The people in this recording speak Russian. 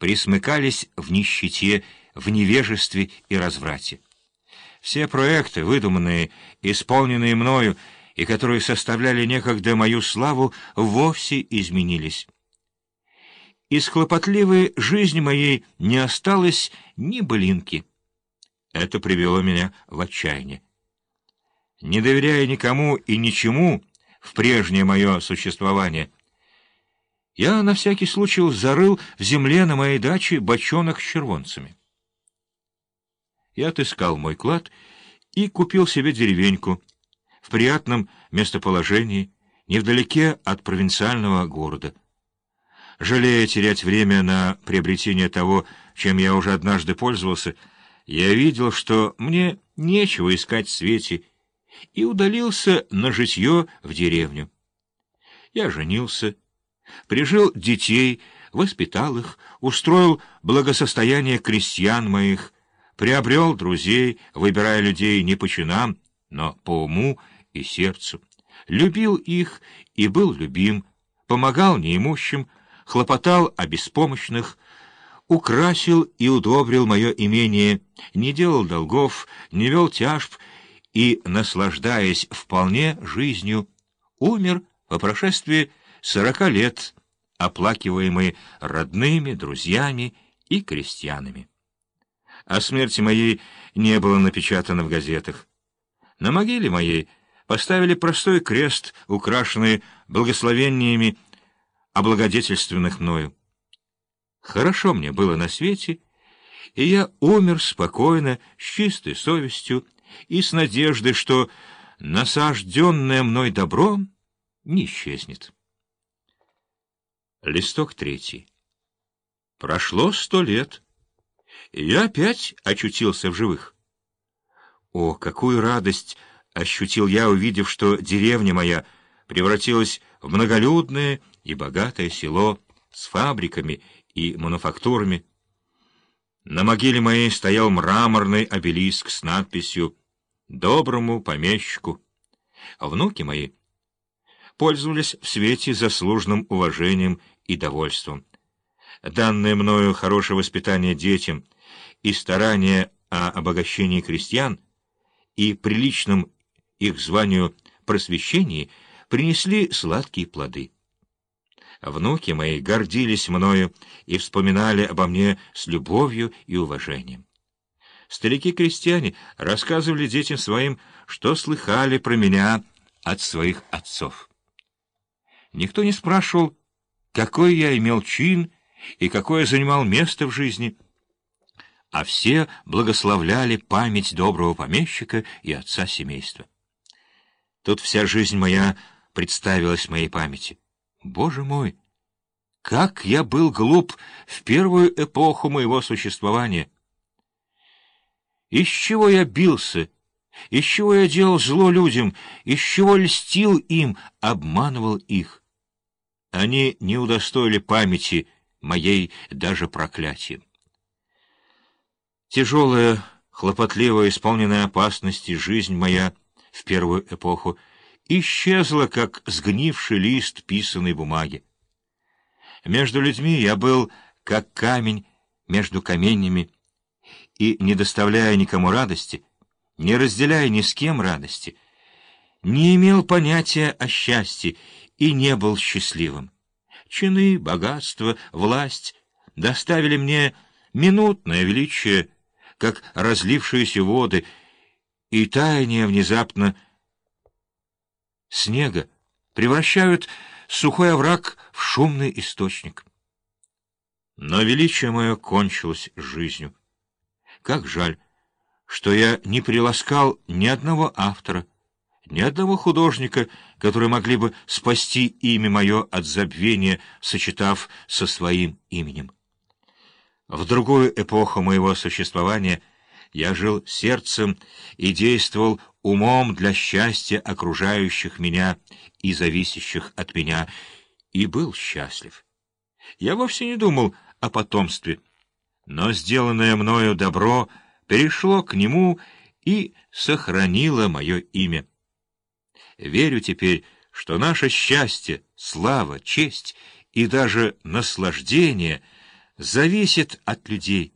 присмыкались в нищете, в невежестве и разврате. Все проекты, выдуманные, исполненные мною, и которые составляли некогда мою славу, вовсе изменились. Из хлопотливой жизни моей не осталось ни былинки. Это привело меня в отчаяние. Не доверяя никому и ничему в прежнее мое существование, я на всякий случай зарыл в земле на моей даче бочонок с червонцами. Я отыскал мой клад и купил себе деревеньку в приятном местоположении, невдалеке от провинциального города. Жалея терять время на приобретение того, чем я уже однажды пользовался, я видел, что мне нечего искать в свете, и удалился на житье в деревню. Я женился, прижил детей, воспитал их, устроил благосостояние крестьян моих, приобрел друзей, выбирая людей не по чинам, но по уму и сердцу, любил их и был любим, помогал неимущим, хлопотал о беспомощных, украсил и удобрил мое имение, не делал долгов, не вел тяжб и, наслаждаясь вполне жизнью, умер по прошествии сорока лет, оплакиваемый родными, друзьями и крестьянами. О смерти моей не было напечатано в газетах. На могиле моей поставили простой крест, украшенный благословениями облагодетельственных мною. Хорошо мне было на свете, и я умер спокойно, с чистой совестью и с надеждой, что насажденное мной добром не исчезнет. Листок третий. Прошло сто лет, и я опять очутился в живых. О, какую радость ощутил я, увидев, что деревня моя превратилась в многолюдное и богатое село с фабриками и мануфактурами. На могиле моей стоял мраморный обелиск с надписью «Доброму помещику». Внуки мои пользовались в свете заслуженным уважением и довольством. Данное мною хорошее воспитание детям и старание о обогащении крестьян и приличном их званию просвещении принесли сладкие плоды. Внуки мои гордились мною и вспоминали обо мне с любовью и уважением. Старики-крестьяне рассказывали детям своим, что слыхали про меня от своих отцов. Никто не спрашивал, какой я имел чин и какое занимал место в жизни, а все благословляли память доброго помещика и отца семейства. Тут вся жизнь моя представилась моей памяти. Боже мой! Как я был глуп в первую эпоху моего существования! Из чего я бился? Из чего я делал зло людям? Из чего льстил им, обманывал их? Они не удостоили памяти моей даже проклятием. Тяжелая, хлопотливая, исполненная опасности жизнь моя в первую эпоху исчезла, как сгнивший лист писаной бумаги. Между людьми я был как камень между каменьями, и, не доставляя никому радости, не разделяя ни с кем радости, не имел понятия о счастье и не был счастливым. Чины, богатство, власть доставили мне минутное величие, как разлившиеся воды, и таяние внезапно снега превращают сухой овраг в шумный источник. Но величие мое кончилось жизнью. Как жаль, что я не приласкал ни одного автора, ни одного художника, которые могли бы спасти имя мое от забвения, сочетав со своим именем. В другую эпоху моего существования я жил сердцем и действовал умом для счастья окружающих меня и зависящих от меня, и был счастлив. Я вовсе не думал о потомстве, но сделанное мною добро перешло к нему и сохранило мое имя. Верю теперь, что наше счастье, слава, честь и даже наслаждение зависит от людей.